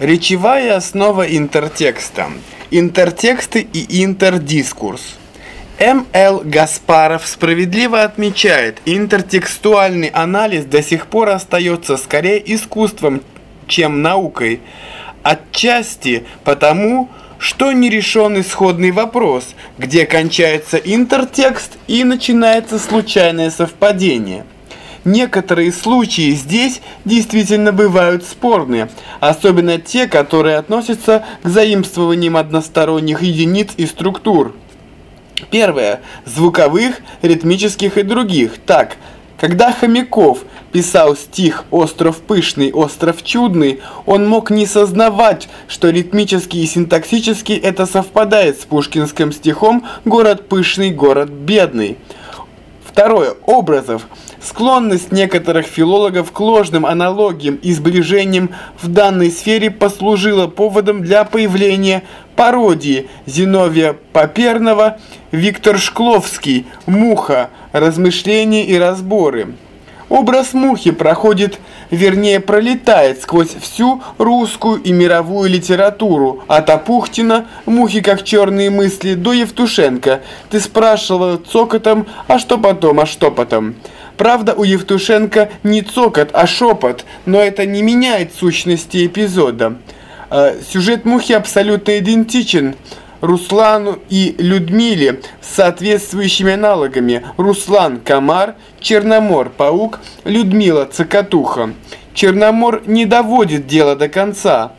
Речевая основа интертекста. Интертексты и интердискурс. М.Л. Гаспаров справедливо отмечает, интертекстуальный анализ до сих пор остается скорее искусством, чем наукой. Отчасти потому, что не решен исходный вопрос, где кончается интертекст и начинается случайное совпадение. Некоторые случаи здесь действительно бывают спорные, особенно те, которые относятся к заимствованиям односторонних единиц и структур. Первое. Звуковых, ритмических и других. Так, когда Хомяков писал стих «Остров пышный, остров чудный», он мог не сознавать, что ритмически и синтаксически это совпадает с пушкинским стихом «Город пышный, город бедный». Второе. Образов. Склонность некоторых филологов к ложным аналогиям и сближениям в данной сфере послужила поводом для появления пародии Зиновия Поперного, Виктор Шкловский, «Муха. Размышления и разборы». Образ мухи проходит, вернее пролетает сквозь всю русскую и мировую литературу, от Апухтина, мухи как черные мысли, до Евтушенко. Ты спрашивал цокотом, а что потом, а что потом? Правда, у Евтушенко не цокот, а шепот, но это не меняет сущности эпизода. Э, сюжет мухи абсолютно идентичен – Руслану и Людмиле с соответствующими аналогами. Руслан – комар, Черномор – паук, Людмила – цокотуха. Черномор не доводит дело до конца.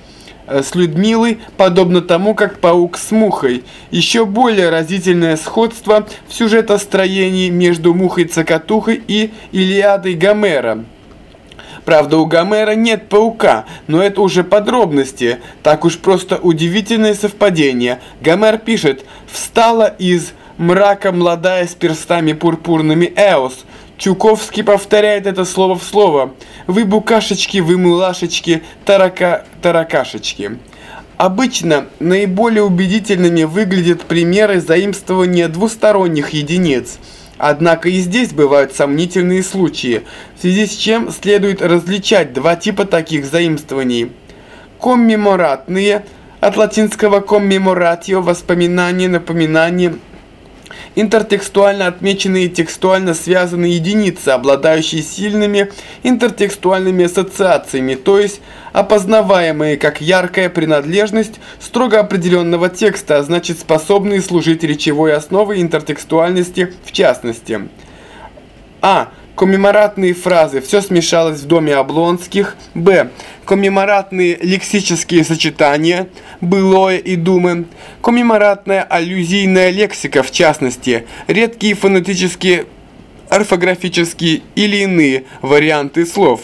Э, с Людмилой, подобно тому, как паук с мухой. Еще более разительное сходство в сюжетостроении между мухой-цокотухой и Илиадой Гомера. Правда, у Гомера нет паука, но это уже подробности. Так уж просто удивительное совпадение. Гомер пишет «Встала из мрака молодая с перстами пурпурными Эос». Чуковский повторяет это слово в слово. «Вы букашечки, вы мулашечки, тарака, таракашечки». Обычно наиболее убедительными выглядят примеры заимствования двусторонних единиц – Однако и здесь бывают сомнительные случаи, в связи с чем следует различать два типа таких заимствований. Коммеморатные, от латинского commemoratio – воспоминание, напоминание – интертекстуально отмеченные текстуально связанные единицы, обладающие сильными интертекстуальными ассоциациями, то есть опознаваемые как яркая принадлежность строго определенного текста, а значит способные служить речевой основой интертекстуальности в частности. А. Коммеморатные фразы «все смешалось в доме Облонских». Б. Коммеморатные лексические сочетания «былое» и «думы». Коммеморатная аллюзийная лексика, в частности, редкие фонетические, орфографические или иные варианты слов.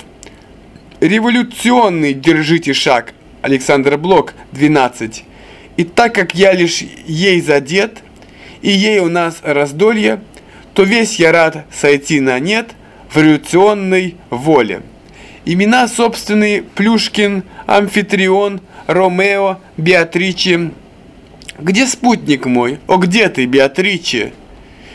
Революционный «держите шаг» Александр Блок, 12. И так как я лишь ей задет, и ей у нас раздолье, то весь я рад сойти на нет – в воле. Имена собственные Плюшкин, Амфитрион, Ромео, Беатриче. Где спутник мой? О, где ты, Беатриче?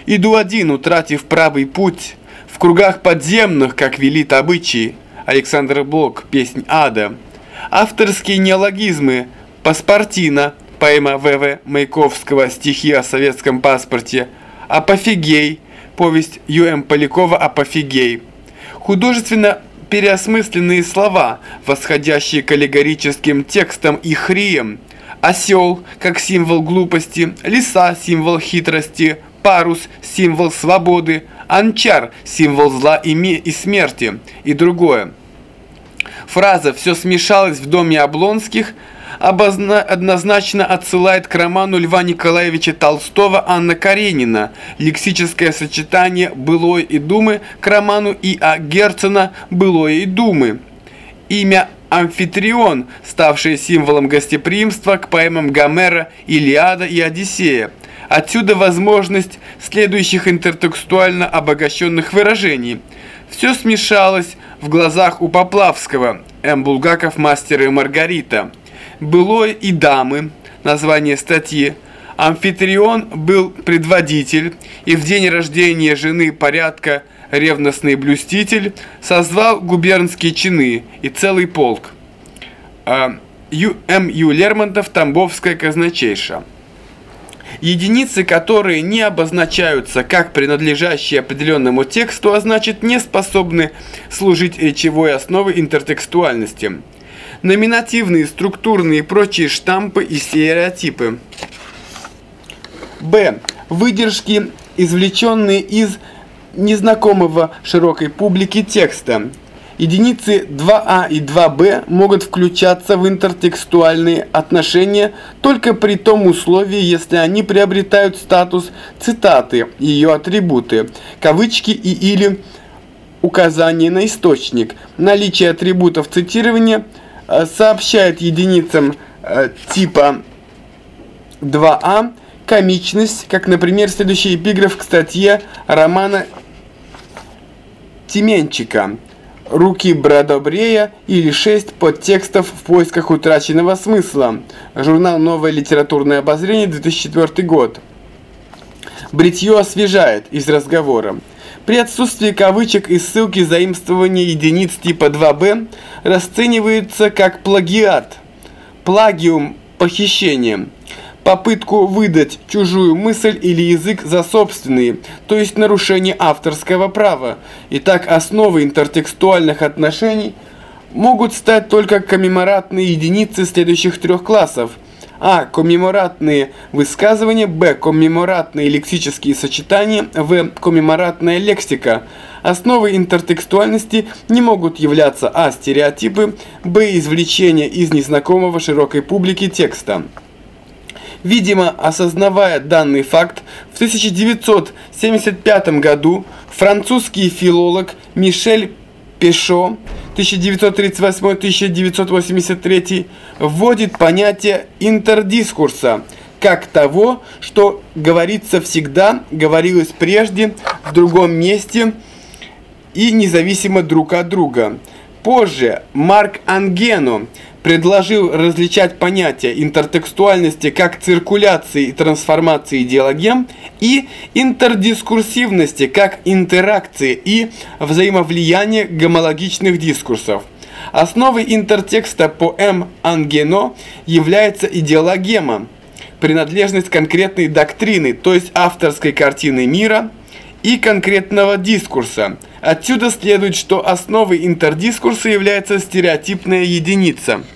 Иду один, утратив правый путь, в кругах подземных, как велит обычай. Александр Блок, песнь ада. Авторские неологизмы, паспортина, поэма В.В. Маяковского, стихи о советском паспорте, апофигей, повесть Ю.М. Полякова «Апофигей». Художественно переосмысленные слова, восходящие к аллегорическим текстам и хрием. Осел, как символ глупости, лиса – символ хитрости, парус – символ свободы, анчар – символ зла и, и смерти и другое. Фраза «все смешалось в доме Облонских» обозна однозначно отсылает к роману Льва Николаевича Толстого «Анна Каренина», лексическое сочетание «былой» и «думы» к роману И.А. Герцена «Былое и думы». Имя Амфитрион, ставшее символом гостеприимства к поэмам Гомера, Илиада и Одиссея. Отсюда возможность следующих интертекстуально обогащенных выражений. Все смешалось в глазах у Поплавского, М. Булгаков, Мастер и Маргарита былой и дамы, название статьи, Амфитрион был предводитель, и в день рождения жены порядка ревностный блюститель созвал губернские чины и целый полк. А, Ю. М. Ю. Лермонтов «Тамбовская казначейша». Единицы, которые не обозначаются как принадлежащие определенному тексту, а значит не способны служить речевой основой интертекстуальности. Номинативные, структурные и прочие штампы и стереотипы. Б. Выдержки, извлеченные из незнакомого широкой публике текста. Единицы 2а а и 2б могут включаться в интертекстуальные отношения только при том условии, если они приобретают статус цитаты, ее атрибуты, кавычки и или указание на источник. Наличие атрибутов цитирования сообщает единицам э, типа 2а комичность, как, например, следующий эпиграф к статье романа Тименчика «Руки Бродобрея» или «Шесть подтекстов в поисках утраченного смысла». Журнал «Новое литературное обозрение», 2004 год. Бритье освежает из разговора. При отсутствии кавычек и ссылки заимствования единиц типа 2b расценивается как плагиат. Плагиум – похищение попытку выдать чужую мысль или язык за собственные, то есть нарушение авторского права. Итак, основой интертекстуальных отношений могут стать только коммеморатные единицы следующих трех классов. А. Коммеморатные высказывания. Б. Коммеморатные лексические сочетания. В. Коммеморатная лексика. Основой интертекстуальности не могут являться А. Стереотипы. Б. Извлечения из незнакомого широкой публике текста. Видимо, осознавая данный факт, в 1975 году французский филолог Мишель Пешо 1938-1983 вводит понятие интердискурса как того, что говорится всегда, говорилось прежде, в другом месте и независимо друг от друга. Позже Марк Ангено предложил различать понятия интертекстуальности как циркуляции и трансформации идеологем и интердискурсивности как интеракции и взаимовлияния гомологичных дискурсов. Основой интертекста по М. Ангено является идеологема, принадлежность конкретной доктрины, то есть авторской картины мира и конкретного дискурса. Отсюда следует, что основой интердискурса является стереотипная единица –